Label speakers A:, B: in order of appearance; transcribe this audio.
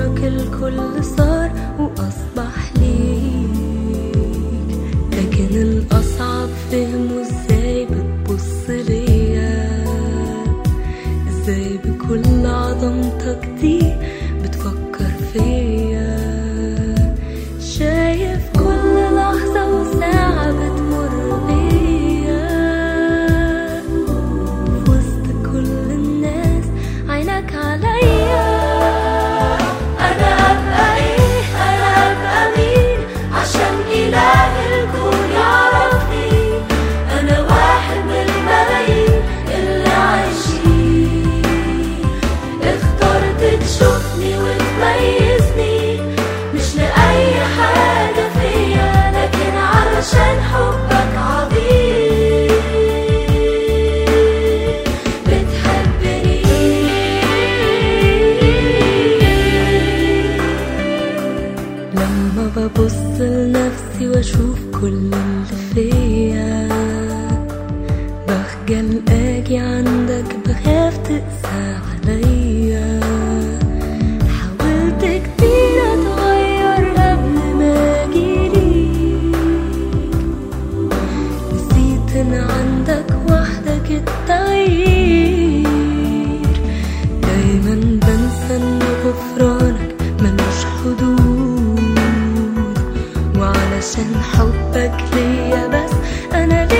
A: غيرك الكل صار وأصبح ليك لكن الأصعب فهمه إزاي لما ببص لنفسي واشوف كل اللي فيا. بخجل آجي عن عشان حبك ليا بس. أنا ليه